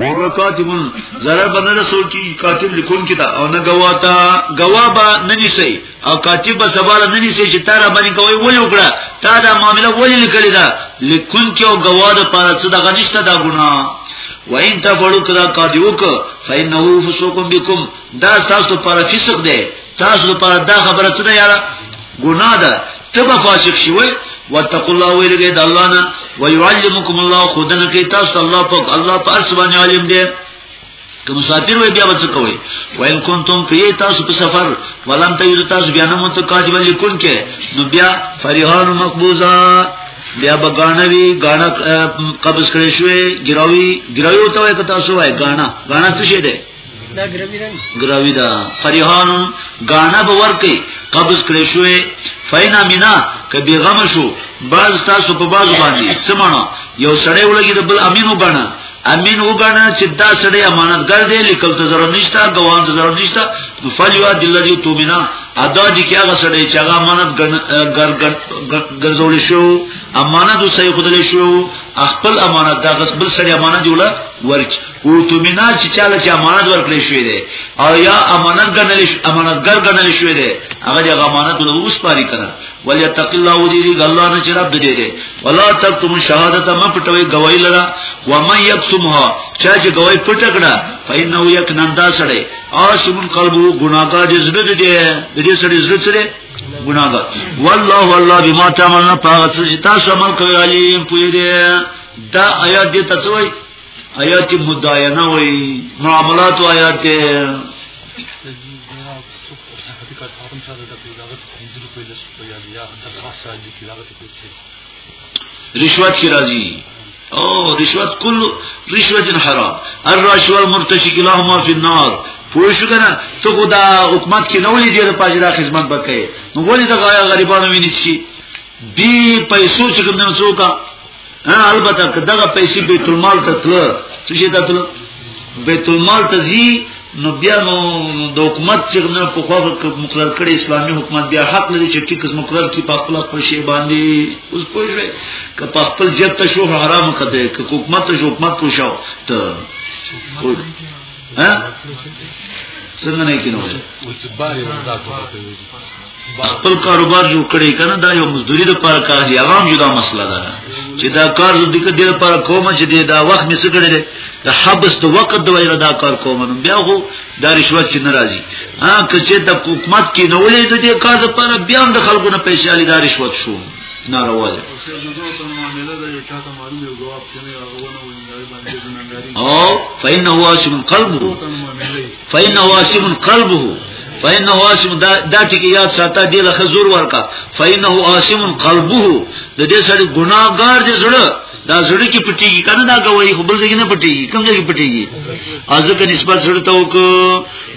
ورو کاتبون zarar باندې رسول کی کاتب لیکون کیتا او نه گوا تا گوا با نه نشي او کاتب به سوال نه نشي چې تاره باندې کوي ولې وکړه تا دا معاملې ولې لیکل دا لیکون کې او گوا د پاره څه دغه نشته دا ګناه وَإِن تَفْعَلُوا كَذَا قَادِوَكَ فَإِنَّهُ فُسُوقٌ بِكُمْ دا تاسو لپاره فسق دی تاسو لپاره دا خبره څه ده یاره ګناه ده ته به فاسق شي وای واتقوا الله ویلګه د الله نه ويعلمکم الله خدانه کې تاسو الله پاک الله په ارس باندې عالم دی که مسافر وای بیا وڅ کوي وان کنتم فی تاسو په سفر ولم تجد تاسو بیا نه مت کاتب لیکون کې نو بیا فریحان مقبوزا بیا به غاڼه وی غاڼه قبض کړی شوی ګراوی ګراوی وته وای که تاسو وای غاڼه غاڼه څه شه ده دا ګراوی ده ګراوی ده فریحان غانا به ورکی قبض کړی شوې فینا مینا کبي غم شو باز تاسو په باز باندې سمانه یو سړی ولګي د بل امین وګڼه امین وګڼه چې دا سړی امانتګر دی لیکل ته ضرر نشته ګوان ته ضرر نشته فلیوا دلذي توبینا ادا دي کې هغه سړی چې هغه امانت ګرځول شو امانت وسې خدل شو خپل امانت دا غس بل سړی امانت جوړه ورچ اوتمنا چې چاله چې امانت ورکړی شوی دی او یا امانت ګڼل شي امانتګر ګڼل شوی دی هغه د امانت له اوس پاري کړه ولیا تق الله وجری الله نه چې رب دې دې ولا تکتم شهادت ما پټوي گواہی لرا و من یکتمها چا چې گواہی پټ کړه فینه یک نندا سړی آسمن قلبو ګناګار دې زړه دې دې سړی زړه سره ګناګار والله والله بما تعملون پاغت چې تاسو عمل کوي علیم پوی دې دا آیات دې تاسو وایي آیات مداینه وی معاملات و آیات رشوت کی راضی او رشوت کل رشوت حرام الرش والمرتشی کلاهما فی النار پوه شو کنه ته خو دا حکومت کې نه ولې دې په اجرا خدمت وکړي نو ولې دا غریبانو ویني شي بی پیسو چې کوم نه څوک ها البته کداغه پیسې بیت المال ته تل څه شي ته تل بیت المال ته زی نو بیا نو د حکومت چې نه په خو مقرر کړي اسلامي حکومت بیا حق لري چې ټیکس مقرر کی په خپل خپل شی باندې اوس پوه شئ که په خپل جیب ته شو حرام کته که حکومت ته شو حکومت کو شو ته ها څنګه نه کینو خپل کاروبار جوړ کړي کنه دا یو مزدوري د پاره کار دی هغه جدا مسله ده چې دا کار د دې کډیر لپاره کوم چې دا وخت مې سګړې ده د حبس د وخت د ویره دا کار کوم نو بیا خو دا رشوت چې ناراضي ها کچې د حکومت کې نو ولې د دې کار لپاره بیا د خلکو نه پیسې علي دا رشوت شو ناروا ده او فإنه واسم قلبه فإنه واسم قلبه فإنه واسم دا دا ټکی یاد ساته دی لخه زور ورکا فإنه واسم قلبه د دې سړي ګناګار دي زړه دا زړه کې پټيږي کنه دا کوي خو بل ځای نه پټيږي کوم ځای کې پټيږي ازکه نسبت زړه ته وک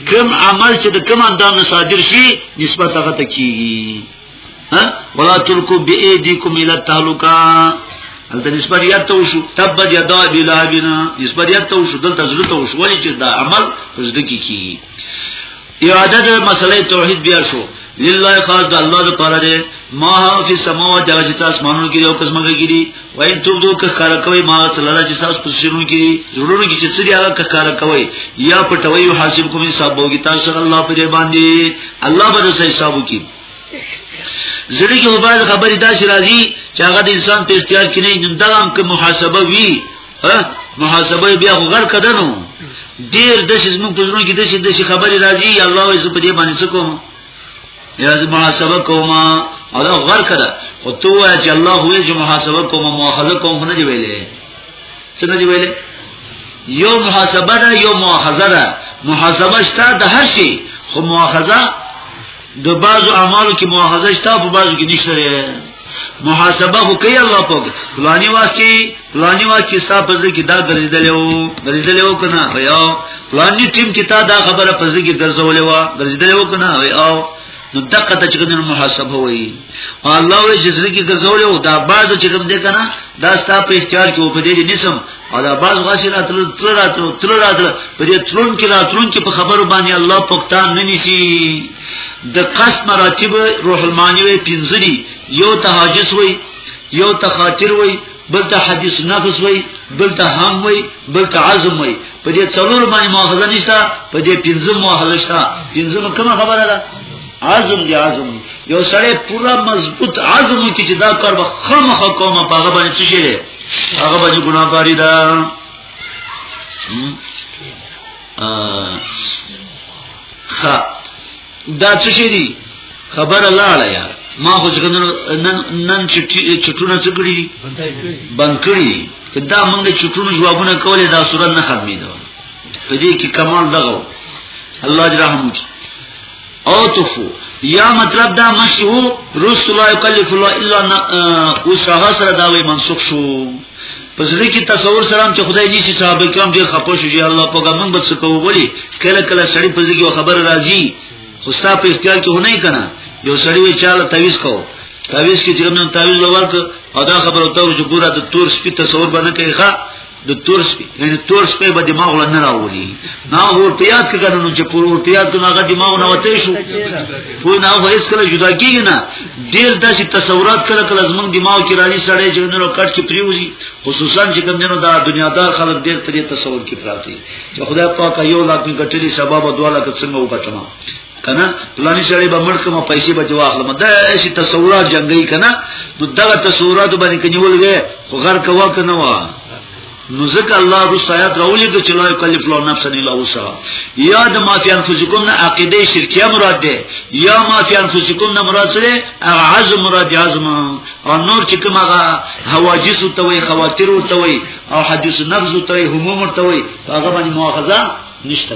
کوم عمل چې د کوم اندام صادر شي نسبت هغه ته کیږي ها ولا تلکو بی ایدیکم الی التهلکا دلته نسبت یاد ته وشو تب یدا بلابنا نسبت یاد ته وشو دلته زړه ته وشو ولی چې دا عمل زړه کې کیږي اعاده د مسلې توحید بیا شو لله خاص د الله لپاره دی ما هو فی سماو د چې تاسو مانو کې یو قسمه کې دي وای ته دوه که کار کوي ما تعالی چې تاسو په شنو کې جوړونو کې چې څه دی هغه کار کوي یا پټوي حاسب کوم حساب وګی تاسو الله پر باندې الله به حساب وکړي زړه کې وباز خبرې داسې راځي چې هغه د انسان په اختیار کې نه دا هم که محاسبه وي ها محاسبه بیا غر کدنو ډیر د شي زموږ په زړه کې د شي د شي خبرې راځي یا الله یې په دې باندې څه کوم یا محاسبه کوم او دا غر کده خو تو چې الله هوې چې محاسبه کوم مؤاخذه کوم نه دی ویلې څه نه دی ویلې یو محاسبه ده یو مؤاخذه ده محاسبه شته د هر شي خو مؤاخذه د بعضو اعمالو کې مؤاخذه شته په بعضو کې نشته محاسبه خو کوي الله پاک فلانی واکي فلانی واکي صاحب پزړه کې دا ګرځیدلې وو ګرځیدلې وو کنه یا فلانی ټیم کې تا دا خبره پزړه کې ګرځولې وو ګرځیدلې وو کنه یا نو دقه ته چې کوم محاسبه وایي الله وی جزره کې ګرځولې وو دا باز چې کوم دې کنه دا ستاسو په اختیار کې وو په دې نسم او دا باز غاسی راتلو تل راتلو تل راتلو په دې تلون کې راتلون کې په خبرو باندې الله پختان نه نسی د قص مراتب روح المانی وی پنځري یو تهاجس وی یو تخاطر وی بل ته حدیث نفس وی بل ته هم وی بل ته عزم وی په دې څلور باندې مؤاخذه نشته په دې پنځم مؤاخذه شته پنځم کومه خبره ده عزم دی عزم یو سړی پورا مضبوط عزم کی چې دا کار به خامخ کومه په هغه باندې څه شي هغه باندې ګناګاری ده ها دا څه شي دی خبر الله علی یار ما خو څنګه نن نن چټونه څه کړی بند کړی دا موږ چټونو جوابونه کولې دا صورت نه ختمې ده په دې کې کمال دغه الله جل رحمت او تفو یا مطلب دا مشو رسول الله یکلف الله الا وسعها سره دا وی منسوخ شو پس دې کې تصور سره چې خدای دې چې صحابه کرام ډېر خپه شو چې الله په ګمن بد څه کوو ولی کله کله سړی په دې کې خبر راځي خو ستا په اختیار کې هونه کنا یو سړی وی چاله تعویز کو تعویز کې چې کوم تعویز لور او دا خبره ته چې ګوره د تور سپی تصور باندې کوي ښا د تور سپي یعنی تور سپي به دماغ له نه راوړي نه اورتیات کې کنه چې پور اورتیات نه هغه دماغ نه وته شو پور نه هو هیڅ کله جدا کیږي نه ډیر داسې تصورات کله کله زمونږ دماغ کې راځي سړی چې نو کټ کې پریوزي خصوصا چې کوم دینو دا دنیادار خلک ډیر په دې تصور کې پراته چې خدای پاک یو لاک می ګټلی سبب او دواله که څنګه وکټما کنه پلاني سړی به مړ کوم پیسې به جواخلم دا شي تصورات جنگي کنه نو دغه تصورات باندې کنيول وي خو غر کوا کنه وا نو ځکه الله رسایت راولې د چلو کلف لو نفس نه لا وسا یا د ما فی انفسکم نه عقیده شرکیه مراد ده یا ما فی انفسکم نه مراد سره عز مراد عزم او نور چې کوم هغه حواجس او توي خواتیر او توي او حدیث نفس او توي هموم او توي هغه باندې مؤاخذه نشته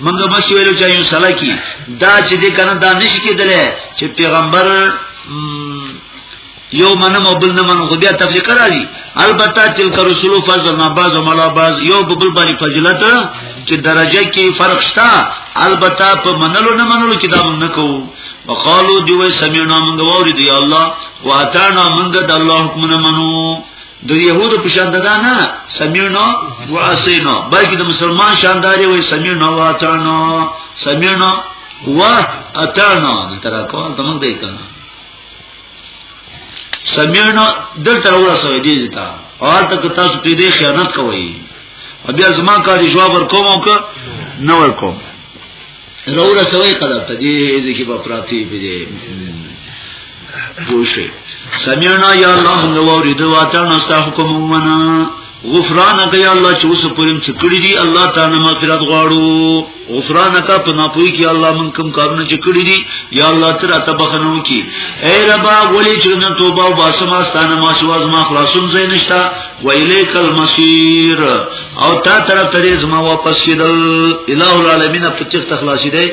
منګه مس ویلو چې یو سلا کی دا چې دې کنه دا نشي کېدلې چې پیغمبر یو منم او بل نه منم خو بیا تفریق راځي البته تلک رسول فضل ما بعض ملا بعض یو بل باندې فضیلت چې درجه کې فرق شته البته په منلو نه منلو کې دا موږ نه کوو وقالو دی وای سمعنا موږ ووري دی الله واتانا موږ د الله حکم نه منو د يهودو په شان دا نه سمعنا وعصينا بلکې د مسلمان شانداري وي سمعنا واطعنا سمعنا واطعنا تر کوم تمنګ دی کنه سمعنا دل تر ورسوي دي ځتا او تک تاسو په دې خیانت کوي بیا زما کاری جواب ورکوم او که نه ورکوم روړه سوي کړه ته دې دې کې په پراتی په دې پوښي سمعنا یا الله نو ورید واتنا است حکم منا غفرانک یا الله چې اوس پرم چې کړی دی الله تعالی مغفرت غواړو غفرانک په ناپوی کې الله من کوم کارونه چې کړی دی یا الله تر ته بخنو کی اے ربا ولی چې نن توبه او باسم استانه ما شواز ما خلاصون زینشتا و الیک المصیر او تا طرف ته زما واپس کیدل الہ العالمین په تخت خلاصی دی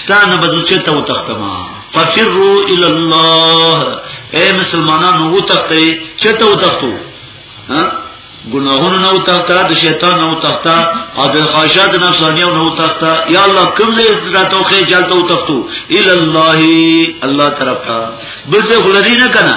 ستانه بزچه ته وتختما ففروا الى الله اے مسلمانانو وتختی چته وتختو ها ګناهونو نو تخته د شیطان نو تخته او د خواهشات نفسانیو نو تخته یا الله کوم دې راتو خې جلته تختو ال الله الله طرف ته بل څه غلدی نه کنه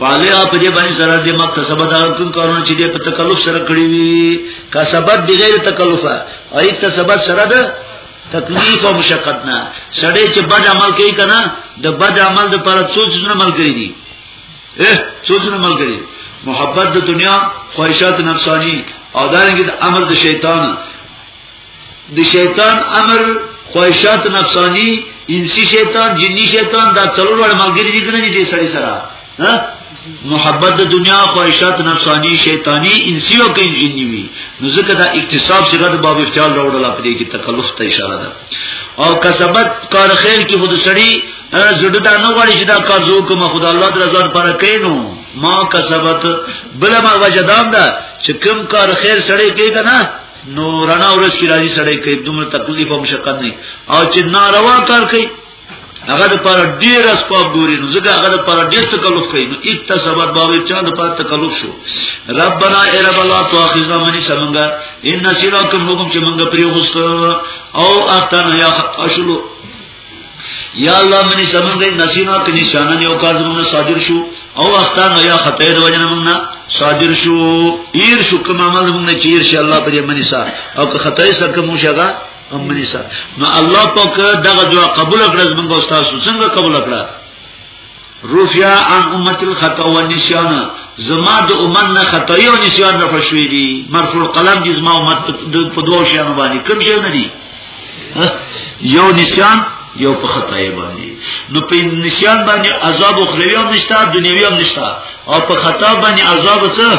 فعلیا په دې باندې سره د مکتسب دا کوم کارونه چې دې په تکلف سره کړی وي کا سبب د غیر تکلفه او اکتسب سره ده تکلیف او مشقت نه سړی چې بد عمل کوي کنه د بد عمل د پر څو څه عمل کوي دي اه څو څه عمل کوي محبت د دنیا خواهشات نفسانی او دارنګه د امر د شیطان د شیطان امر خواهشات نفسانی انسی شیطان جنی شیطان دا څلور وړ ملګری دي کنه دي سړی سره ها محبت د دنیا خواهشات نفسانی شیطانی انسی او کین جنی وی نو ځکه دا اکتساب سره د باب اختیار راوړل په دې کې تکلف ته اشاره ده او کسبت کار خیر کې خود سړی زړه دا نه غواړي چې دا کار زو کوم خدای الله د رضا لپاره کینو ما کسبت بل ما وجدان دا چې کوم کار خیر سړی کوي کنه نو رڼا ورځ چې راځي سړی کوي دومره تکلیف او مشقت نه او چې ناروا کار کوي هغه د پر ډیر اسباب ګوري نو ځکه هغه د پر ډیر تکلیف کوي نو ایت سبب باور چا د پر تکلیف شو ربنا ای رب الله تو اخذنا منی سمنګا ان نسینا کوم حکم چې منګه پریوست او اختنا یا اشلو یا الله منی سمون دی نسینا کنی شانن یو کار زمون صادر شو او اختان یا خطا د وجنه مونږه صادر شو ایر شو کوم عمل مونږه چیر شي الله پر منی سا او که خطا یې سره کوم شګه هم منی سا نو الله پاک دغه دعا قبول کړز مونږه استاد څنګه قبول کړه رفع عن امت الخطا والنسيان زما د امت نه خطا او نسيان رفع شوې دي مرفوع القلم دي زما امت په دوه شیانو باندې کوم شی نه دي یو نسيان یو په خطا یې باندې نو په نسيان باندې عذاب اخروی هم نشته دنیوي هم نشته او په خطا باندې عذاب څه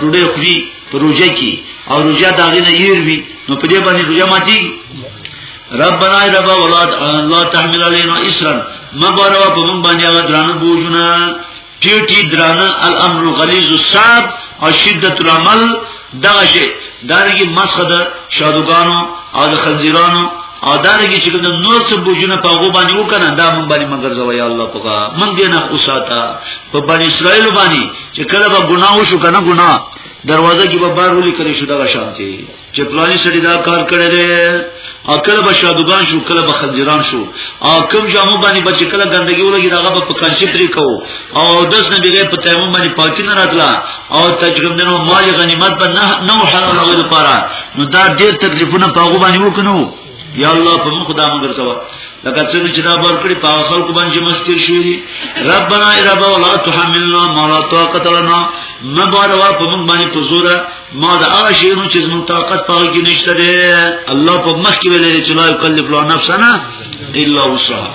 ډوډۍ خوري په روزه کې او روزه دا غي نه ير وي نو په دې باندې روزه ماتي ربنا رب اولاد الله تحمل علينا اسرا ما باروا په مونږ باندې هغه درانه بوجونه ټي ټي درانه الامر غليظ الصعب او شدت العمل دا شي دارنګي مسخد شادوګانو او د خنزیرانو او دارنګي چې کوم نور څه بوجونه په هغه باندې وکنه دا مونږ باندې مګر زویا الله پکا مونږ دې نه اوساته په بنی اسرائیل باندې چې کله به ګناه وشو کنه ګناه دروازه کې به بار ولي کړی شو دا شانتي چې پلاني سړي دا کار کړی دی او کله به شادوګان شو کله به خنجران شو او کوم جامو باندې بچ کله ګندګي ولګي داغه په کانچې پرې کو او داس نه دیګه په تیمم باندې پاکي نه راتلا او تجربندنو مال غنیمت به نه نو حلال غوړي لپاره نو دا ډېر تکلیفونه په غو باندې وکنو یا الله په مخ دا موږ ورته لکه څنګه چې دا بار کړی په خلکو باندې مستر شوی دي ربنا اربا ولا تحملنا ما لا طاقت لنا ما بار وا په موږ باندې په زور ما دا هغه شیونو چې زموږ طاقت پاره کې نشته دي الله په مخ کې ویل چې لا یکلف لا نفسنا الا وسعها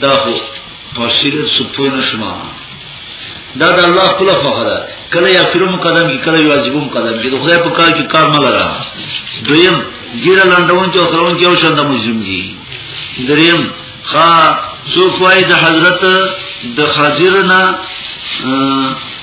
دا خو تفسیر سپوی نشما دا د الله خپل خوخه ده کله یا فرو مقدم کی کله واجبو مقدم کی د خدای په کار کې کار نه لرا دویم ګیره لندون چې خرون کې او شنده مجرم دي دریم خا سو فوای د حضرت د خضر نه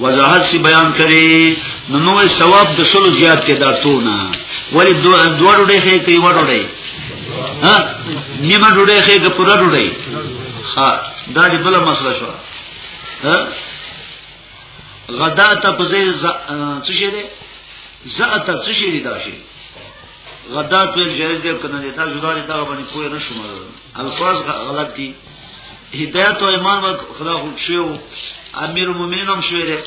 وضاحت سی بیان کړي نو نو ثواب د شلو زیات کې دا تونه ولی دو دوه ډوډۍ خې کوي وړ ډوډۍ ها نیمه ډوډۍ خې که پوره ډوډۍ ها دا دې بل مسله شو ها غدا ته په ځای څه شي دي زه ته څه شي دي دا شي غدا ته جایز دی کنه دا جدا دي دا باندې کوی نه شوم الفاظ غلط دي هدایت او ایمان ور خدا خو شو امیر المؤمنین هم شوی دی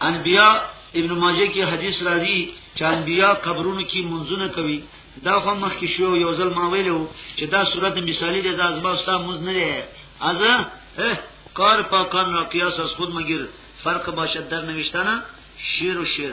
انبیاء ابن ماجه کې حدیث راځي چې انبیاء قبرونو کې منځونه کوي دا خو مخ کې شو یو ځل ما ویلو چې دا صورت مثالی دی دا ازما استاد موږ نه دی از کار پاکان را قیاس از خود مگر فرق باشد در نوشتنه شیر و شیر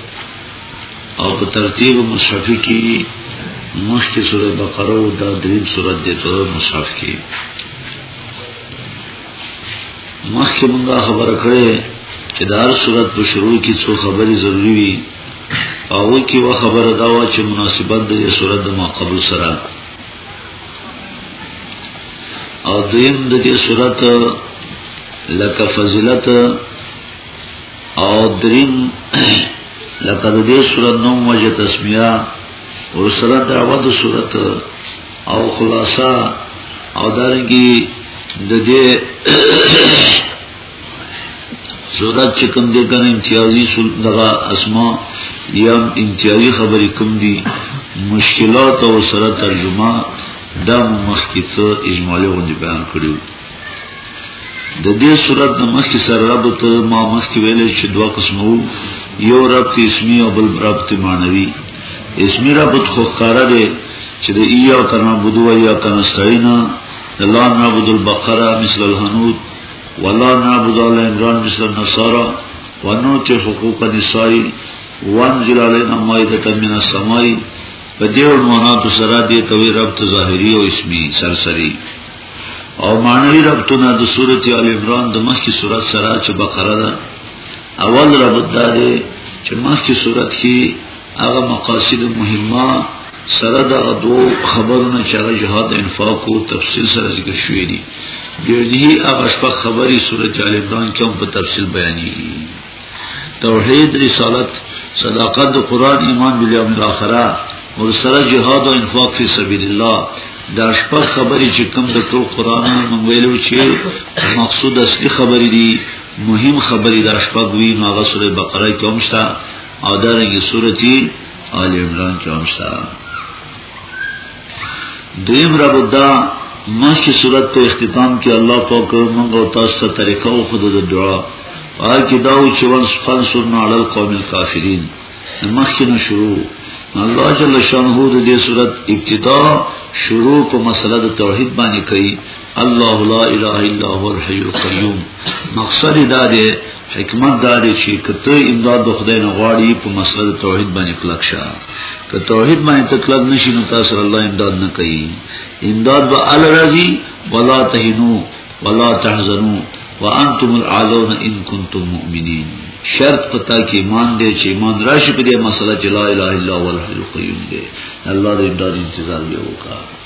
او په ترتیب مصحفی کی مخکې سوره بقره او دا دریم سوره د تور مصحف کې مخکې موږ خبره کړې چې د هر سوره په شروع کې څو خبرې ضروری وي او کې و خبره دا و چې مناسبت د سوره د ماقبل سره او دویم د دې سوره لکه فضیلت او دریم لکه د دې صورت نوم وجه تسمیه او سره دعوه د صورت او خلاصه او دارنګي د دې صورت چې کوم دې کنه امتیازي صورت دغه اسماء یا امتیازي خبرې کوم دي مشکلات او سره ترجمه دا مخکې ته اجمالی غوندې بیان کړیو د دې صورت د مخکې سره ربط ما مخکې ویلې چې دوه قسمه وو یو ربط اسمی او بل ربط معنوي اسمی ربط خو ښکارا دی چې د ایا کنا بدو و ایا کنا استعینا لا نعبد البقره مثل الحنود ولا نعبد ال عمران مثل النصارى ونوت حقوق النساء وانزل علينا مائده من السماء په دې عنواناتو سره دې توي ربط ظاهري او اسمی سرسری او معنوي ربطونه د سورته ال عمران د مخکې سورته سره چې بقره ده اول ربط دا دی چې مخکې سورته کې هغه مقاصد مهمه سره د دو خبرونه چې هغه جهاد انفاق او تفصیل سره ذکر شوې دي ګرځي هغه شپږ خبري سورته ال عمران کې هم په تفصیل بیانېږي توحید رسالت صداقت قرآن ایمان بالیوم الاخره ور سره جهاد او انفاق فی سبیل الله دا شپږ خبرې چې کوم د ټول قران مونږ ویلو چې مقصود اصلي خبرې دي مهم خبرې دا شپږ وی نو هغه سورې بقره کې هم شته او دا رنګه سورې آل عمران کې هم شته دویم رب دا مخکې صورت په اختتام کې الله پاک موږ او تاسو ته طریقه او خود د دعا هغه کې دا و چې ون سبحان سرنا علی القوم الکافرین مخکې نو شروع الله جل شانه د دې صورت ابتدا شروع په مسله د توحید باندې کوي الله لا اله الا هو الحي القيوم مقصد دا دی حکمت دا دی چې کته امداد د خدای نه غواړي په مسله توحید باندې کلک شه که توحید باندې تکلک نشي نو تاسو الله امداد نه کوي امداد به ال راضي ولا تهنو ولا تحزنو وانتم العالون ان کنتم مؤمنین شرط پتا کې ایمان دې چې ایمان راشي په دې مسله چې لا اله الا الله الحي القيوم دې الله دې امداد انتظار به وکړي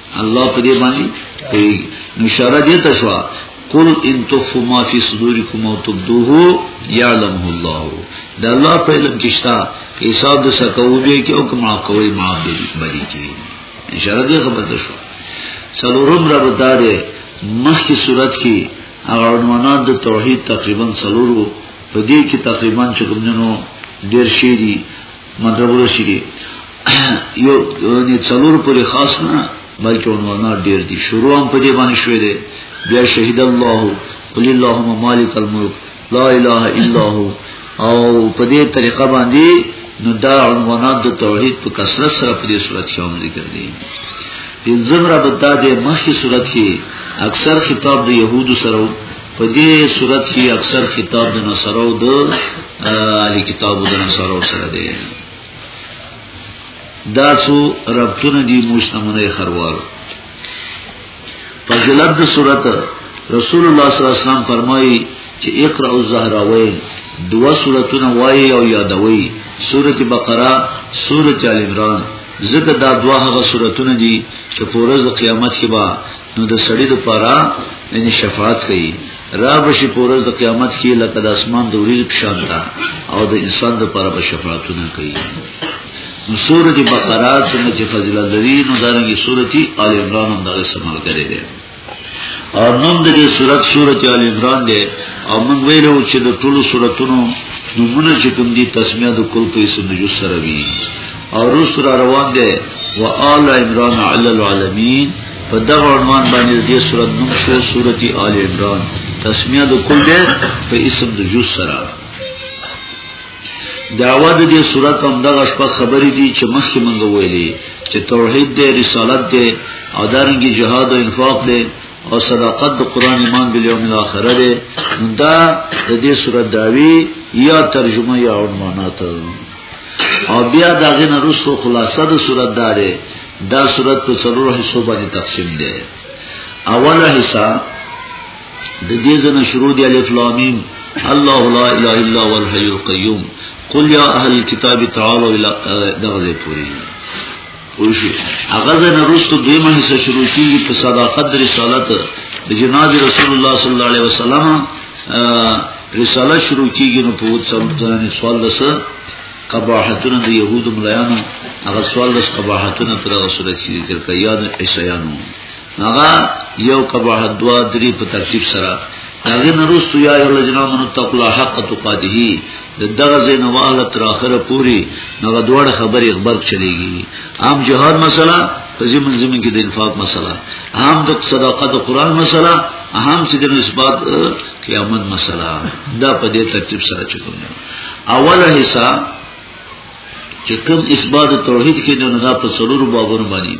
الله په دې باندې کوي اشاره دې ته شو قل ان تخفو ما فی صدورکم او تبدوه یعلمه الله دا الله په علم کې شتا کې حساب د سکو به کې او کما کوي ما به بری کې اشاره دې خبر ده شو څلورم را بتاړي مخکې صورت کې هغه عنوانات د توحید تقریبا څلورو په دې کې تقریبا چې کومنو ډیر شي دي مطلب ورشي دي یو نه څلور پورې خاص نه بلکې عنوانات ډیر دي شروع هم په دې باندې شوې ده بیا شهید الله قل اللهم مالک الملک لا اله الا هو او په دې طریقه باندې نو دا عنوانات د توحید په کثرت سره په دې صورت کې هم ذکر دي پنځم رب د دې مخکې صورت کې اکثر خطاب د يهودو سره په دې صورت کې اکثر خطاب د نصرو د علي کتابو د نصرو سره دی دا څو ربطونه دي موږ نمونه خروارو په جلب د صورت رسول الله صلی الله علیه وسلم فرمایي چې اقرا الزهراوین دوا سورتونه وایي او یادوي سورته بقره سورته ال عمران زکه دا دوا هغه سورتونه دي چې په ورځ قیامت کې به نو د سړی د پاره یعنی شفاعت کوي را بشي پورز د قیامت کې لکه د اسمان د وریځ په شان ده او د انسان د پاره به شفاعتونه کوي نو سورۃ بقره څنګه چې فضیلت لري نو دارنګه سورۃ آل عمران هم دغه سمل کړي دي او نوم د دې سورۃ سورۃ آل عمران دی او موږ ویلو چې د ټولو سوراتونو نمونه چې کوم دي تسمیه د کل په اسم جو سره وي او رسول روان دی وآل عمران علی العالمین په دغه عنوان باندې د سورۃ نوم شو سورۃ آل عمران تسمیه د کل ده په اسم د جز سره دعوه د دې سورۃ هم دغه شپه خبرې دي چې مخکې مونږ ویلې چې توحید دی رسالت دی او دارنګي جهاد او انفاق دی او صداقت د قران ایمان بل یوم الاخر دی دا د دې سورۃ دعوی یا ترجمه یا عنوانات او بیا دا غنه رسو خلاصه د صورت داره دا صورت په څلور حصو باندې تقسیم دی اوله حصہ د دې زنه شروع دی الف لام میم الله لا اله الا هو الحي القيوم قل يا اهل الكتاب تعالوا الى دغه پوری وشي هغه ځای نه وروسته دویمه حصه شروع کیږي په صداقت د رسالت د جناب رسول الله صلی الله علیه وسلم رساله شروع کیږي نو په وڅمځانې سوال لسه قباحتونه د يهودو ملایانو هغه سوال لس قباحتونه تر رسول الله صلی الله علیه وسلم یاد عیسایانو هغه یو قباحت دوا درې په ترتیب سره هغه نرستو یا یو لجنا منو تقلا حق تقاته د دغه زین واهله تر اخره پوری هغه دوړه خبر اخبار چلیږي عام جهاد مسله فزی منظم کې د انفاق مسله عام د صدقات قرآن مسله اهم چې د نسبت قیامت مسله دا په دې ترتیب سره چکو اوله حصہ چې کوم اثبات توحید کې نه دا په سرور بابونو باندې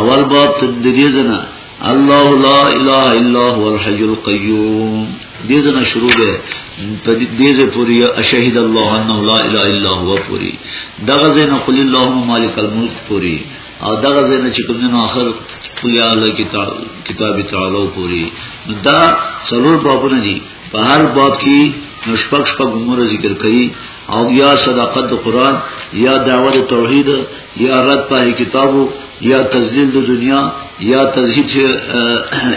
اول باب ته د دې ځنه الله لا اله الا هو الحي القيوم دې ځنه شروع ده په دې ځې پوری اشهد الله انه لا اله الا هو پوری دغه ځنه قل اللهم مالک الملک پوری او دغه ځنه چې کوم نه اخر قل یا الله کتاب کتاب تعالی پوری دا سرور بابونه دي په هر باب کې نو شپږ شپږ عمر ذکر کوي او یا صداقت د قران یا دعوت توحید یا رد په کتابو یا تذلیل د دنیا یا تزهید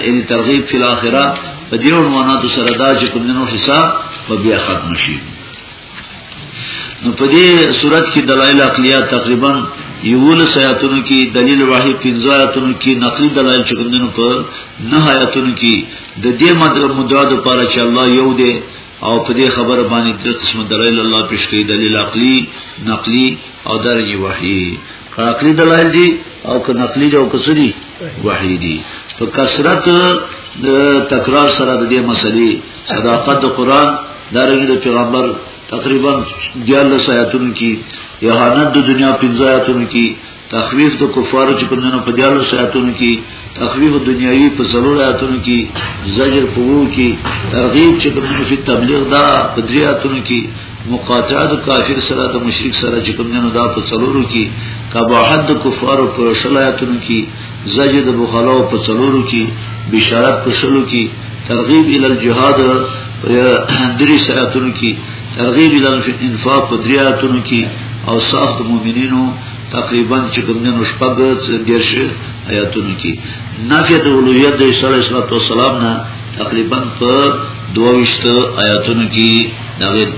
ان ترغیب فی الاخره په دې عنواناتو سره دا چې کوم نو حساب په بیا ختم شي نو په دې صورت کې دلایل عقلیه تقریبا یول سیاتونو کې دلیل واحد پنځاتونو کې نقلی دلایل چې کوم نو په نه آیاتونو کې د دې مطلب مدعا د پاره چې الله یو دی او په دې خبره باندې تر قسمت دلایل الله پیش کړي دلیل عقلی نقلی او درجه وحی عقلی دلایل دي او که نقلی دي او که سری وحی دي په کثرت د تکرار سره د دې مسلې صداقت د قران دارنګه د پیغمبر تقریبا 14 آیاتونو کې یهانت د دنیا 15 آیاتونو کې تخویف د کفارو چې په دنیا په دیالو ساتونو کې تخویف دنیوي په ضرور آیاتونو کې زجر په وو کې ترغیب چې په دنیا په تبلیغ دا په درې آیاتونو کې مقاطعت کافر سره د مشرک سره چې کوم نه دا په څلورو کې کباحت د کفارو په شلایتونو کې زجر د بخلاو په څلورو کې بشارت په شلو کې ترغیب ال الجهاد درې ساتونو کې ترغیب ال انفاق په درې آیاتونو کې او صاحب مؤمنینو تقریبا چې کوم نه شپږ دیرش آیاتونو کې نفی د اولویت د عیسی علیه السلام نه تقریبا په 22 آیاتونو کې دا رد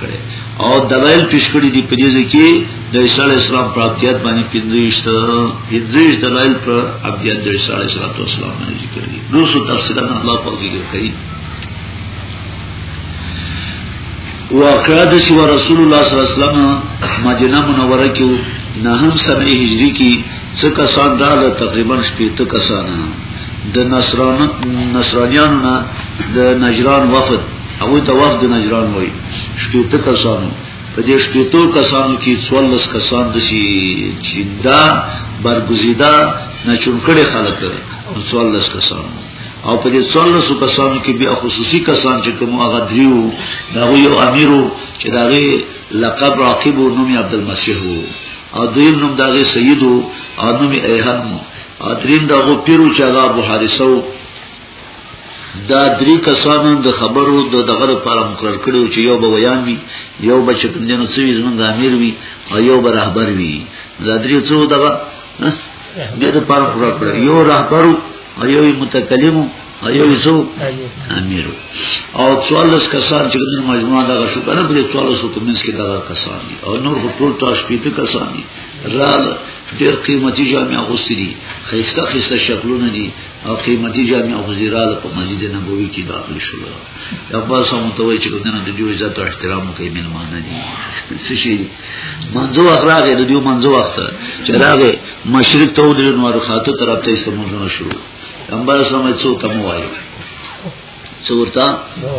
کړي او دلایل پیش کړي دي په دې کې د عیسی علیه السلام پر عبدیت باندې 25 25 دلایل پر عبدیت د عیسی علیه السلام باندې ذکر دي نو څه تفصیلا الله پاک یې کوي واقعا د شو رسول الله صلی الله علیه وسلم مدینه منوره کې نه هم سنه هجری کې څه کسان دا له تقریبا شپېته کسان د نصران نصرانیانو نه د نجران وفد هغه ته وفد د نجران وای شپېته کسان په دې شپېتو کسانو کې 14 کسان د شي چې دا برګزیدا نه چونکړي خلک 14 کسان او په دې څلورسو کسانو کې بیا خصوصي کسان چې کوم هغه دریو دا یو امیرو چې دا غي لقب راقب او نوم عبد المسیح او دویم نوم دا غي سید او نوم ایهن او دریم دا غو پیرو چې هغه ابو حارثه دا درې کسانو د خبرو د دغه لپاره مقرر کړو چې یو به ویان وي یو به چې کوم جنو سوي زمونږ امیر وي او یو به رهبر وي دا درې څو دغه د دې لپاره مقرر کړو یو رهبرو او یو متکلم او یو زو امیر او څوالس کسان چې کوم مجموعه دا شو کنه په څوالس کومنس کې دا کسان دي او نور ټول تاسو پیته کسان دي رال ډېر قیمتي جامع اغوستي دي خيسته خيسته شکلونه دي او قیمتي جامع وزیراله په مسجد نبوي کې داخل شول یا باسه متوي چې کوم نه د دې عزت او احترام کوي ملمانه دي څه شي منځو وخت راغی د دیو منځو وخت چې راغی مشرق ته ودرې نو رخاتو طرف ته سمونه شروع پیغمبر سمه څو تم وایي څورتا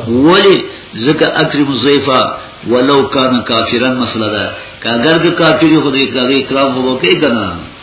ولی زکه اکرم زیفا ولو کان کافرن مسله ده کاګر د کافر خو دې کاګر اکرام هو کوي کنه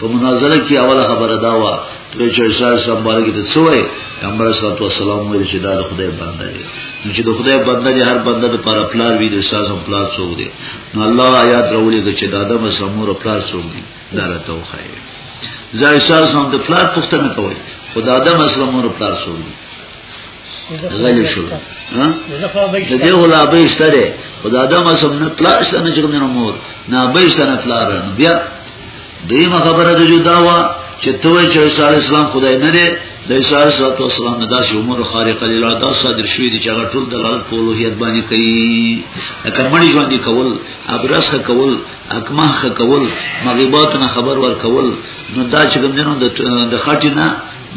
په مناظره کې اوله خبره دا و چې چرشار صاحب باندې کې ته څه وایي پیغمبر صلی الله علیه وسلم ویل چې دا د خدای بنده دی نو چې د خدای بنده دی هر بنده د پر پلار وی د استاد هم پلار څوک دی نو الله آیات راولې چې دا د مسمور پلار څوک دی دا راته وخایي ځای سره سم د پلار پښتنه کوي خدای د مسلمانو پلار څوک دی غلی شو د دې ولا به ستره خدا د ما سم نه پلار ستنه چې کوم نه مور نه به ستنه پلار نو بیا دیمه خبره د جدا وا چې توې چې عیسی علی السلام خدای نه دی د عیسی علی السلام نه داسې عمر خارق الله دا صادر شوی دی چې هغه ټول دلالت په الوهیت باندې کوي کمړي ژوند کول ابرسه کول اکمه کول مغیبات نه خبر ور کول نو دا چې کوم نه د خاطر نه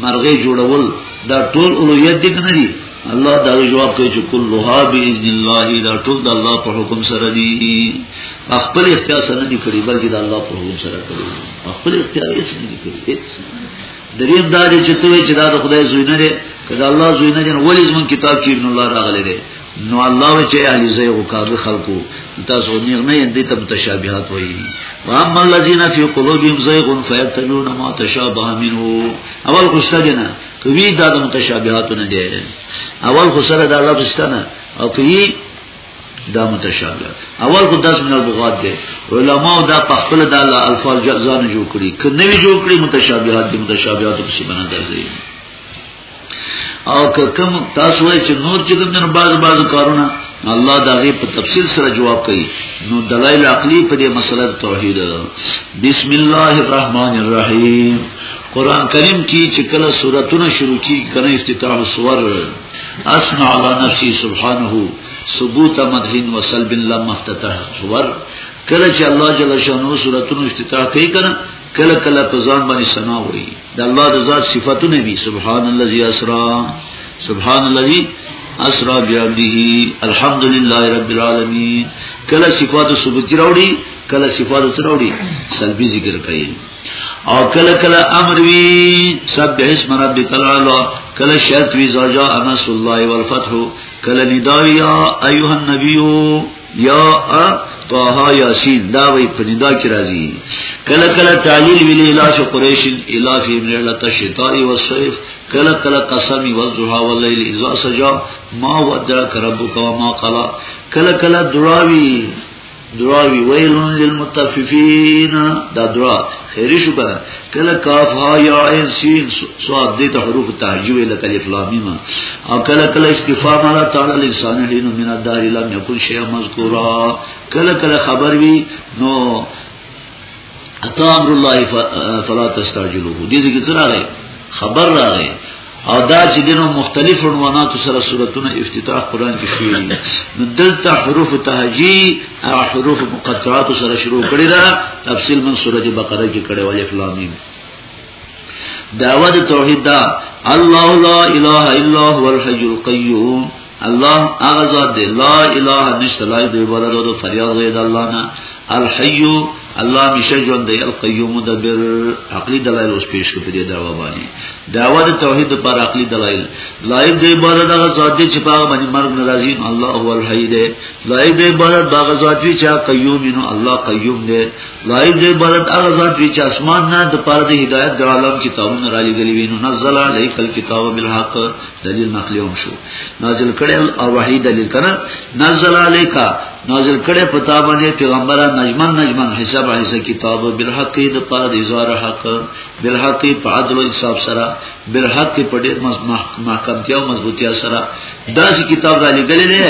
مرغې جوړول دا ټول اولویت دي کنه دي الله دا جواب کوي چې کلها باذن الله دا ټول د الله په حکم سره دي خپل اختیار سره نه دي کړی بلکې د الله په حکم سره کړی خپل اختیار هیڅ نه دي کړی هیڅ دریم دا چې ته چې دا د خدای زوی نه دی کله الله زوی نه دی ولې زمون کتاب کې ابن الله راغلی دی نو الله و چې علي زي او کاغه خلقو تاسو نیر نه دې ته متشابهات وایي واما الذين في قلوبهم زيغ فيتبعون ما تشابه منه اول خوشتګنه کوي دا د متشابهات نه دي اول خوشره د الله پښتنه او کوي دا متشابه اول کو داس من البغات دي علما دا په خپل د الله الفاظ ځان جوړ کړي کنه جوړ کړي متشابهات دي متشابهات په څیر باندې درځي او که کوم تاسو وایئ چې نور چې کوم نه باز باز کارونه الله دا غي په تفصیل سره جواب کوي نو دلایل عقلی په دې مسله توحید بسم الله الرحمن الرحیم قران کریم کې چې کله سوراتونه شروع کی کنه افتتاح سور اسمع على نفسي سبحانه ثبوت مدح وسلب لما افتتح سور کله چې الله جل شانو سوراتونو افتتاح کوي کنه کله کله په ځان باندې ثنا وایي د الله د ذات صفاتونه دي سبحان الذي اسرا سبحان الذي اسرا بعبده الحمد لله رب العالمين کله صفات ثبوتی راوړي کله صفات سره راوړي سلبي ذکر کوي او کله کله امر وی سب اسم رب تعالی کله شرط وی زجا انس الله والفتح کله نداوی یا ایها النبیو یا ا طه یاسین دا وی په ندا کې راځي کله کله تعلیل ویل الاف قریش الاف ابن الله تشتاری و صیف کله کله قسمی و ضحا و لیل اذا سجا ما ودعک ربک و ما قلا کله کله دراوی دراوی ویلون للمتففین دا درا خیری شو کنه کله کاف ها یا عین سین صاد دې ته حروف تعجب له الف لام میم او کله کله استفهام الله تعالی لسان لین من الدار لم یکن شیء مذکورا کله کله خبر وی نو اتا امر الله فلا تستعجلوه دې ذکر راغی خبر راغی او دا چې دنو مختلف عنوانات سره صورتونه افتتاح قران کې شوي نو دلته حروف تهجی او حروف مقطعات سره شروع کړی دا تفصیل من سورۃ بقره کې کړي ولې فلامین دعوت توحید دا الله لا اله الا هو الحي القيوم الله هغه ذات دی لا اله نشته لا دی عبادت او فریاد غیر الله نه الحي الله نشه ژوند دی القيوم مدبر عقلي دلایل اوس پیش کړي دی دعوا باندې دعوا د توحید پر عقلي دلایل لایق دی عبادت هغه ذات دی چې په هغه باندې مرګ ناراضي الله هو الحي دی لایق دی عبادت هغه ذات دی چې قیوم نو الله قیوم دی لایق دی عبادت هغه ذات دی چې اسمان نه د پر د هدایت د عالم کتابونه را لګلې وینو نزل علیک الكتاب بالحق دلیل نقلی هم شو نازل کړي او وحی دلیل کنه نزل علیکا نازل کړي پتا باندې پیغمبر نجمن نجمن حساب عیسی کتاب بالحق د پاره د اظهار حق بالحق په عدل او انصاف سره بالحق په ډېر محکمتیا او مضبوطیا سره دا چې کتاب را لګل دي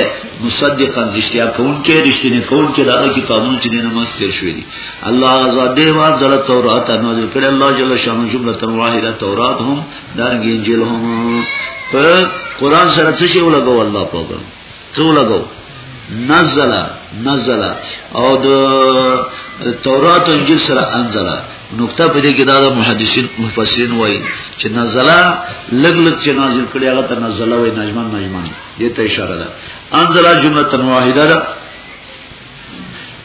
مصدقا رښتیا کون کې رښتینه کون کې دا کتابونه چې نه مست تیر شوی دي الله آزاد دی وا ځل تورات نازل کړي الله جل شانه جمله واحده تورات هم دارنګ انجیل هم په قران سره څه شی ولګو الله پاک څه ولګو نزل نزل او د تورات او انجیل سره انزل نقطه په دې کې دا د محدثین مفسرین وایي چې نزل لګ لګ چې نازل کړي هغه ته نزل وایي نجمان نجمان دې ته اشاره ده انزل جمله واحده ده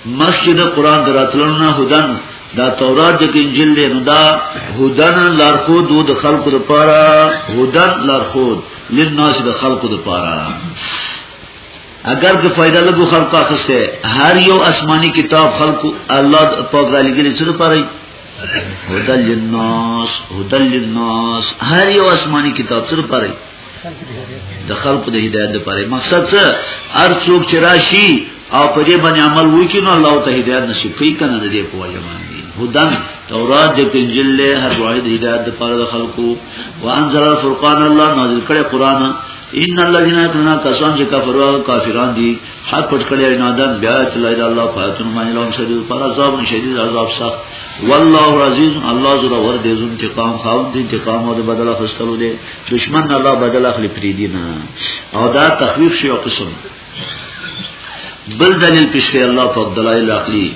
مخکې د قران دراتلونو نه هدن دا تورات د انجیل له نو دا هدن لارښود د خلقو لپاره هدن لارښود لناس د خلقو لپاره اگر که فائدہ لګو خلق اخسته هر یو آسمانی کتاب خلق الله پاک را لګی څه لپاره هدل للناس هدل للناس هر یو آسمانی کتاب څه لپاره د خلقو د هدایت لپاره مقصد څه هر څوک چې راشي او په دې باندې عمل وکړي نو الله ته هدایت نصیب کوي کنه د دې په وجه باندې هدن تورات د انجیل له هر واحد هدایت لپاره د خلقو وانزل الفرقان الله نازل کړي قران ان الذين كنا قسم چې کفروا کافران دي حق پټ کړي نه دن بیا چې لا الله فاتن باندې لوم شدید پر عذاب شدید عذاب سخت والله عزیز الله زړه ور دې زم چې قام خاوند دې چې قام او بدل خستلو دې دشمن نه الله بدل اخلي پریدي نه او دا تخویف شي او قسم بل دلیل پیش کوي الله په دلایل عقلی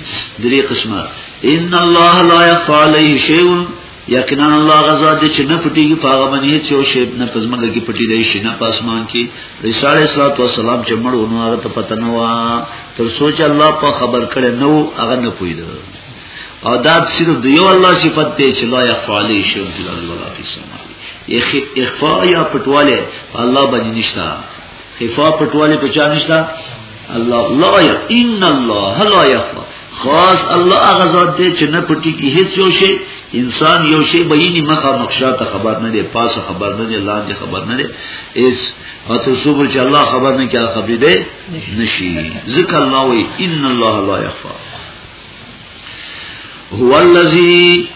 درې قسمه ان الله لا يخفى عليه شيء یقینا الله غزا دې چې نه پټيږي په هغه باندې چې او شی نه پزماګه کې پټي دی شي نه پاسمان کې رساله صلوات و سلام چې مړ ونه هغه ته پته نه و تر سوچ الله په خبر کړي نو هغه نه پوي او دا صرف د یو الله صفت دی چې لا یخفا علی شی فی الارض ولا فی السماء اخفا یا پټواله الله باندې نشتا خفا پټواله په چا نشتا الله لا یخ ان الله لا یخفا خاص الله هغه ذات دی چې نه پټی کی هیڅ یو شی انسان یو شی بینی مخه مخشات خبر نه دی پاس خبر نه دی لاندې خبر نه دی اس او تر څو چې الله خبر نه کیا خبرې دی نشي ذکر الله وی ان الله لا یخفا هو الذی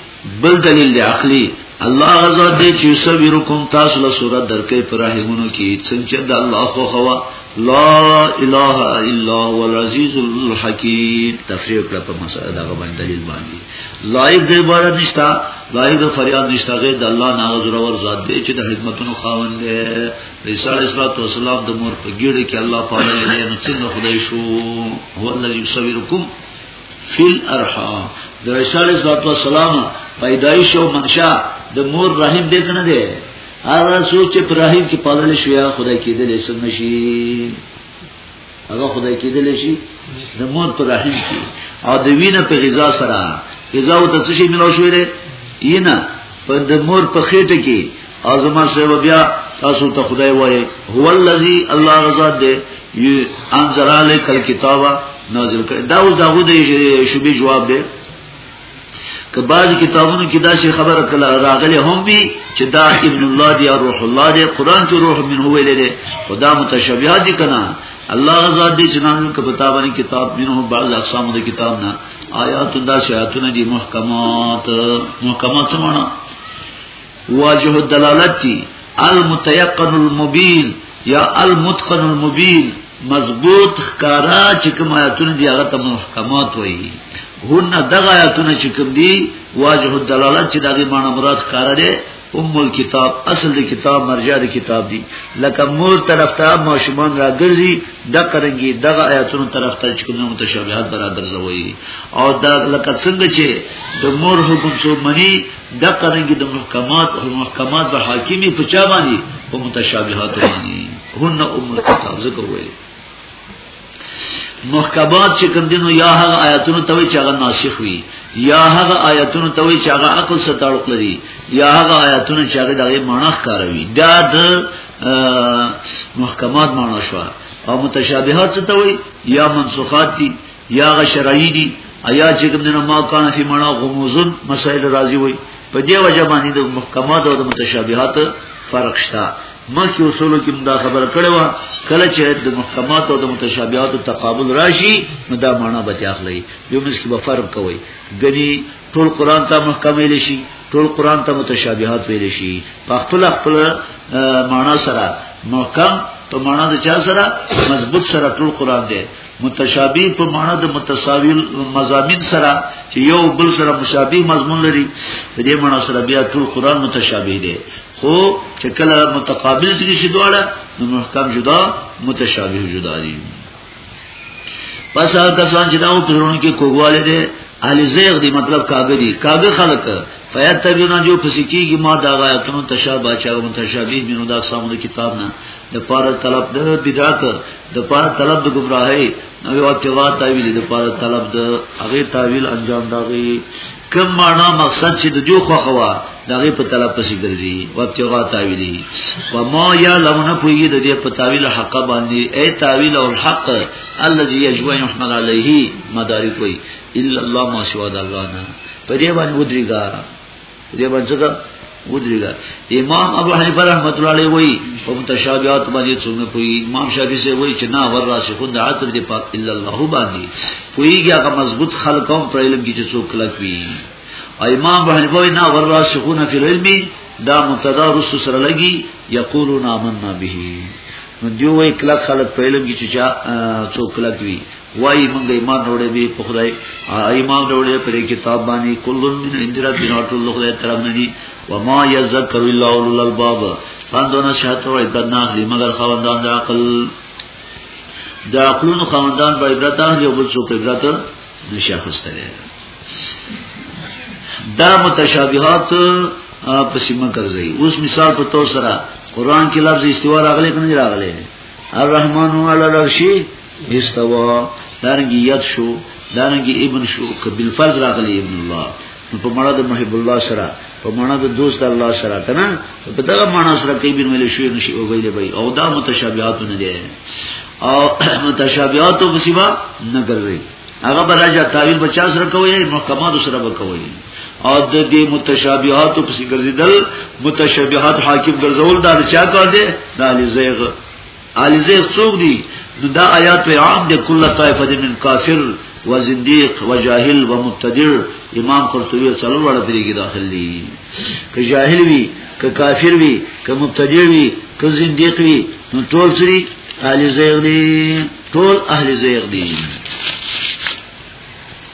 بل دلیل دی عقلی الله غزا دې چې صبرکم تاسو له صورت درکې پر رحمونو کې څنګه د الله خو خوا لا اله الا هو العزیز الحکیم تفریق کړه په مسله دا باندې دلیل باندې لایق دې عبارت نشتا لایق د فریاد نشتا غیر د الله ناغزر ور ذات دې چې د حکمتونو خاوند دی عیسی علیہ الصلوۃ والسلام د مور په ګیړه کې الله پاک لري نو څنګه خدای شو هو الذی یصورکم فی الارحام د عیسی علیہ الصلوۃ والسلام پیدایش او منشا د مور رحم دې کنه دی هغه سوچ چې ابراهیم کې پالل شو یا خدای کې دې لسم نشي هغه خدای کېدل شي د مور پر رحم کې او د وینې په غذا سره غذا او ته شي ملو شوې ده ینا په د مور په خېټه کې اعظم سره بیا تاسو ته خدای وایي هو الذی الله رضا دې انزل علیک الکتاب نازل کړ دا اوس داوود شوبې جواب دی که بعضی کتابونو کې دا شی خبره کله راغلی هم وي چې دا ابن الله دی او روح الله دی قران کې روح منه ویل دی خدا متشابهات دي کنه الله غزاد دې جنانو کې پتا باندې کتاب منه بعض اقسام د کتاب نه آیات دا شیاتونه دي محکمات محکمات څه معنی واجه الدلالت دی المتيقن المبين یا المتقن المبين مضبوط خکارا چې کوم آیاتونه دی هغه ته محکمات وایي هون دغه آیاتونه چې کوم دی واجه الدلالت چې دغه معنی مراد خکارا دی ام الكتاب اصل د کتاب مرجع د کتاب دی لکه مور طرف ته ماشومان راګرځي د قرنګي دغه آیاتونو طرف ته چې کوم متشابهات برابر زوي او دا لکه څنګه چې د مور حکم سو منی دا قرنګي د محکمات او محکمات د حاکمي په چا باندې په متشابهات باندې هن ام الكتاب ذکر وایي محکمات چې کوم دینو یا هغه آیاتونو ته وی چې هغه ناسخ وي یا هغه آیاتونو ته وی چې هغه عقل سره تعلق لري یا هغه آیاتونو چې هغه دغه معنی ښکاروي دا د محکمات معنی شو او متشابهات څه ته وی یا منسوخات دي یا غ شرعي دي ایا چې کوم نه ما کان فی منا غموزن مسائل راضی وای په دې وجه باندې د محکمات او د متشابهات فرق شته مخکې اصولو کې دا خبره کړې و کله چې د محکمات او د متشابهات تقابل راشي نو دا معنا به اخلي یو مس کې به فرق کوي غني ټول قران ته محکم ویل شي ټول قران ته متشابهات ویل شي په خپل خپل معنا سره محکم په معنا د چا سره مضبوط سره ټول قران دی متشابه په معنا د متساوی مزامین سره چې یو بل سره مشابه مضمون لري په دې معنا سره بیا ټول قران متشابه دی خو چې کله متقابل ذکر شي دواړه نو محکم جدا متشابه جدا دي پس هغه کسان چې دا او پرونو کې کوواله دي اهل زیغ دی مطلب کاغه دی کاغه خلق فیات تبینا جو پسی کیږي ما دا غایتونو تشابه چا متشابه مینو دا سامو کتاب نه د پاره طلب د بدعت د پاره طلب د گمراهی نو یو اتوا تعویل د پاره طلب د هغه تعویل انجام داغي کم معنا مقصد چې د جو خو خوا دغه په طلب پسې ګرځي او اتوا تعویلی و ما یا لمن پوی د دې په تعویل حق باندې اي تعویل او الحق الذي يجب ان يحمل عليه مدارک وي الا الله ما شاء الله نه په دې باندې ودریګا دې باندې څه ودرېګا امام ابو حنیفه رحمۃ اللہ علیہ وایي په متشابهات باندې څونه کوي امام شافعی سے وایي چې نا ور راسخون د عطر دی پاک الا الله باندې کویږي هغه مضبوط خلقوم پر علم کې چې څوک کلک وي امام ابو حنیفه وایي نا ور راسخون فی العلم دا متضا رسو سره لګي یقولون آمنا به نو دیو وی کلک خلق په علم کې چې څوک کلک وي وای مونږ ایمان وروړې به په خدای ایمان وروړې په کتاب باندې کلن من اندرا بنا ټول خدای طرف نه دي و ما یذکر الا اولل الباب فاندونه شاته وای په ناس مگر خوندان د عقل د عقلونو خوندان به عبرت اخلي او بل څوک عبرت نشه خستره دا متشابهات په سیمه کوي اوس مثال په تو سره قران کې لفظ استوا راغلی کنه راغلی الرحمن علی العرش استوا دارنګي یاد شو دارنګي ابن شو کبل فرض راغلی ابن الله نو په معنا د محب الله سره په معنا د دوست الله سره کنه په دغه معنا سره کوي بن ویل شو نشي او ویل به او دا متشابهات نه دي او متشابهات په سیوا نه ګرځي هغه براجا تعویل بچا سره کوي محکمات سره وکوي او د دې متشابهات په سیګرځیدل متشابهات حاکم ګرځول دا چا کار دی دا لزیغ علیزه څوک دی نو دا آیات په عام د کل طائفه د من کافر و زنديق و جاهل و مبتدع امام قرطبي څلور وړه پرې کې داخل دي که جاهل وي که کافر وي که مبتدع وي که زنديق وي نو ټول سری اهل زیغ دي ټول اهل زیغ دي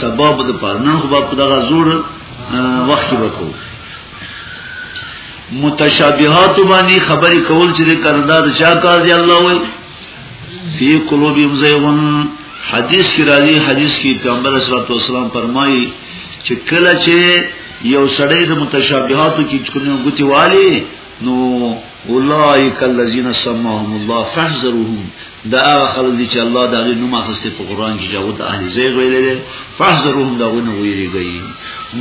سبا به د پاره نن خو په دغه زور وخت وکړو متشابهات باندې خبرې کول چې کردار چا کار دی الله وای فی قلوبهم زیغن حدیث کی راځي حدیث کی پیغمبر صلی الله علیه وسلم فرمایي چې کله چې یو سړی د متشابهاتو کې څکونه غوتی والی نو اولائک الذین سماهم الله فاحذرهم دا هغه خلک دي چې الله دا غي نوم اخستي په قران کې جواب د اهل زیغ ویلې ده فحذرهم دا غونه ویریږي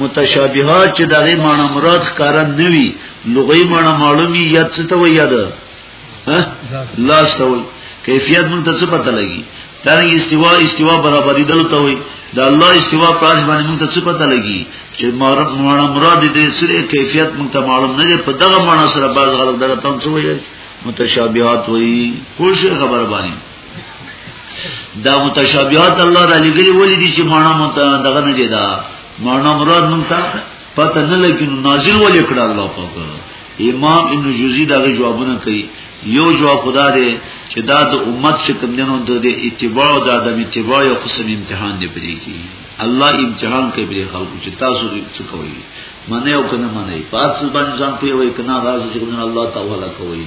متشابهات چې دا غي معنی مراد ښکارا نوي لغوي معنی معلومي یاد څه ته ویاد ها لاس ته وي کیفیت مونږ ته څه پته لګي دا استوا استوا برابرې دل ته وي دا الله استوا پاج باندې مونږ ته څه پته لګي چې معنی مراد دې سره کیفیت مونږ ته معلوم نه دی په دغه معنی سره باز غلط دغه تم څه ویل متشابهات وی کوم شی خبر باندې دا متشابهات الله را لګي ولې دي چې معنا مت دغه نه جدا معنا مراد مونږ ته پته نه لګي نازل ولې کړه الله پاک امام ابن جوزی دا جوابونه کوي یو جواب خدا دی چې دا د امت چې کوم دینو د اتباع او د عدم اتباع یو قسم امتحان دی پرې کی الله امتحان کوي خلکو چې تاسو څه کوئ منه او کنه منه په هر څه باندې ځان پیوي کنه راز چې کنه الله تعالی کوي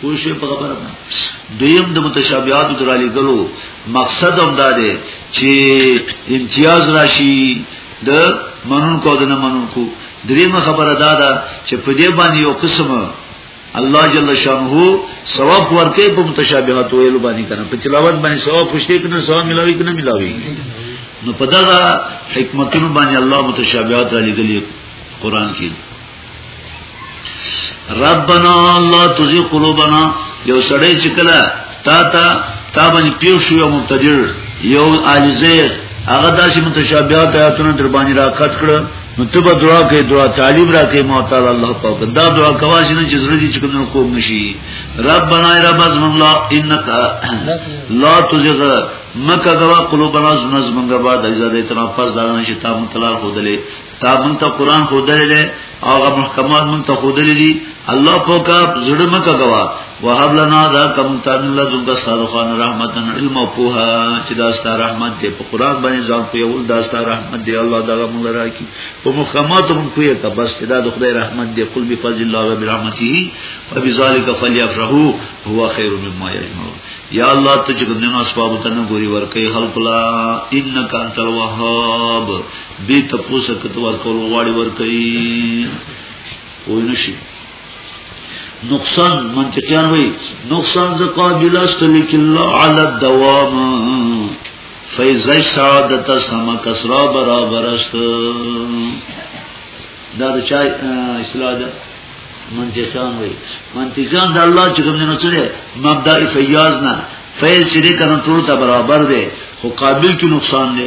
کوشي په خبره نه دویم د متشابهات درالی ګلو مقصد هم دا دی چې امتیاز راشي د منون کو د نه منون کو دریمه خبره دا ده چې په دې باندې یو قسم الله جل شانه ثواب ورکه په متشابهات ویلو باندې کنه په تلاوت باندې ثواب خوشته کنه ثواب ملاوي کنه ملاوي نو په دا حکمتونو باندې الله متشابهات را لګلې قران کې ربنا الله تزي قلوبنا یو سړی چې کله تا تا تا باندې پیو شو یو مبتدر یو عاجزه هغه داسې متشابهات آیاتونه در باندې راکټ کړ نو ته به دعا کوي دعا طالب را کوي مو تعالی الله پاک دا دعا کوا چې نه چې زړه دې چې کوم کوم نشي ربنا ای رب ازم الله انک لا تزغ مکه غوا قلوبنا زنز منګه بعد ایزه دې تنا پس دا نه چې تا مطلع خودلې تا مون ته قران خودلې هغه محکمات مون ته خودلې دي الله پاک زړه مکه غوا وهب لنا ذا کم تن لذو بسرخان رحمتا علم او پوها چې دا ستاره رحمت دی په قران باندې ځان په یول دا ستاره رحمت دی الله دا موږ راکی په مخامات هم کوی ته بس دا د خدای رحمت دی قل بفضل الله وبرحمته فبذلك فليفرحوا هو خير مما يجمعون یا الله ته چې کومه اسباب ته نه ګوري ورکه خلق لا انک انت الوهاب به تاسو کته ورکول غواړي ورکه وینشي نقصان منطقيان وي نقصان زکا بلاست لیکن لا علی الدوام فیضا سعادت سما کسرا برابر است دا د چا اصلاح ده منطقان وي منطقان د الله چې کوم نه چره مبدا فیاض نه فیض چې کنټرول ته برابر دی خو قابل کې نقصان دی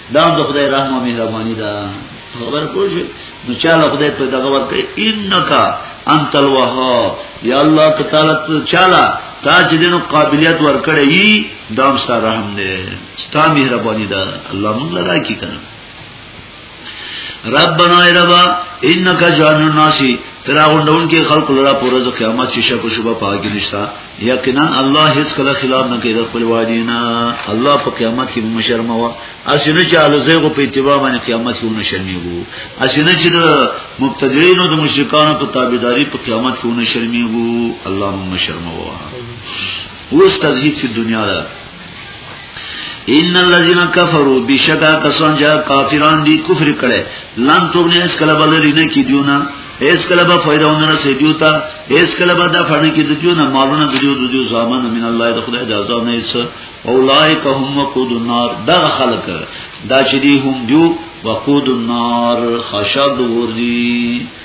دا د خدای رحم او مهرباني ده خبر پوه نو چاله خدای په دغه ورته انک انت الوهاب یا الله تعالی چاله تا چې دینو قابلیت ورکړې یي دام سره رحم دې ستا مهرباني ده الله مونږ لدا کی کنه ربنا ای ربا انک جان الناس تراغوندون کې خلق لرا پورز قیامت چې شک او شبه پاګی نشتا یقینا الله هیڅ کله خلاف نه کوي د خپل وعدینا الله په قیامت کې مشرمه وا اسنه چې الزیغه په اتباع باندې قیامت کې ونه شرمېږو اسنه چې د مبتدعين او د مشرکانو په تابعداري په قیامت کې ونه شرمېږو الله مشرمه وا اوس تزهید په دنیا ده ان الذين كفروا بشکا کسان جا کافران دي کفر کړي لن توبنه اس کله بلری نه کی دیونه اس کله به فائدہ ونه رسې دیوتا اس کله به دا فن کی دیونه مالونه دیو دیو زامن من الله د خدای د عذاب نه اس اولائک هم وقود النار دا خلق دا چې دي هم دیو وقود النار خشب ور دي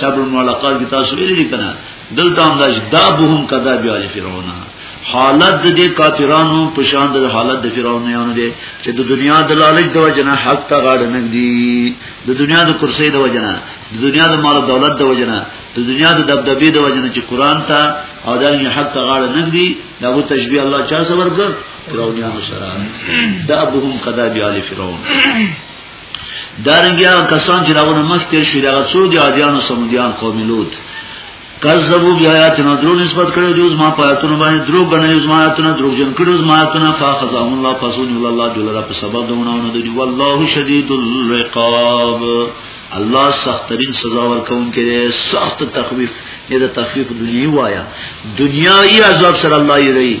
صبر الملقات کی تاسو ویلي کنه دلته هم داش دا بهم کدا بیا فرعون حالت د دې کافرانو په شان د حالت د فرعون نه دی چې د دنیا د لالچ د وجنه حق ته غاړه نه دی د دنیا د کرسي د وجنه د دنیا د مال دولت د وجنه د دنیا د دبدبې د وجنه چې قران ته او د حق ته غاړه نه دی دا و تشبیه الله چا سره ورکړ فرعونانو سره دا بهم کدا بیا فرعون دارنګیا کسان چې راغونه مخ تیر شي دا څو دي عادیان او سمودیان قوم لوط کذبوا بیااتنا درو نسبت کړو جو زما پاتونو باندې درو غنې زما آیاتونه درو جن کړو زما آیاتونه فاخذهم الله فسون الله جل را په سبب دونه نه دی والله شدید العقاب الله سخت ترین سزا ورکون کړي سخت تخویف نه د تخفیف دنیوي وایا دنیایي عذاب سره الله یې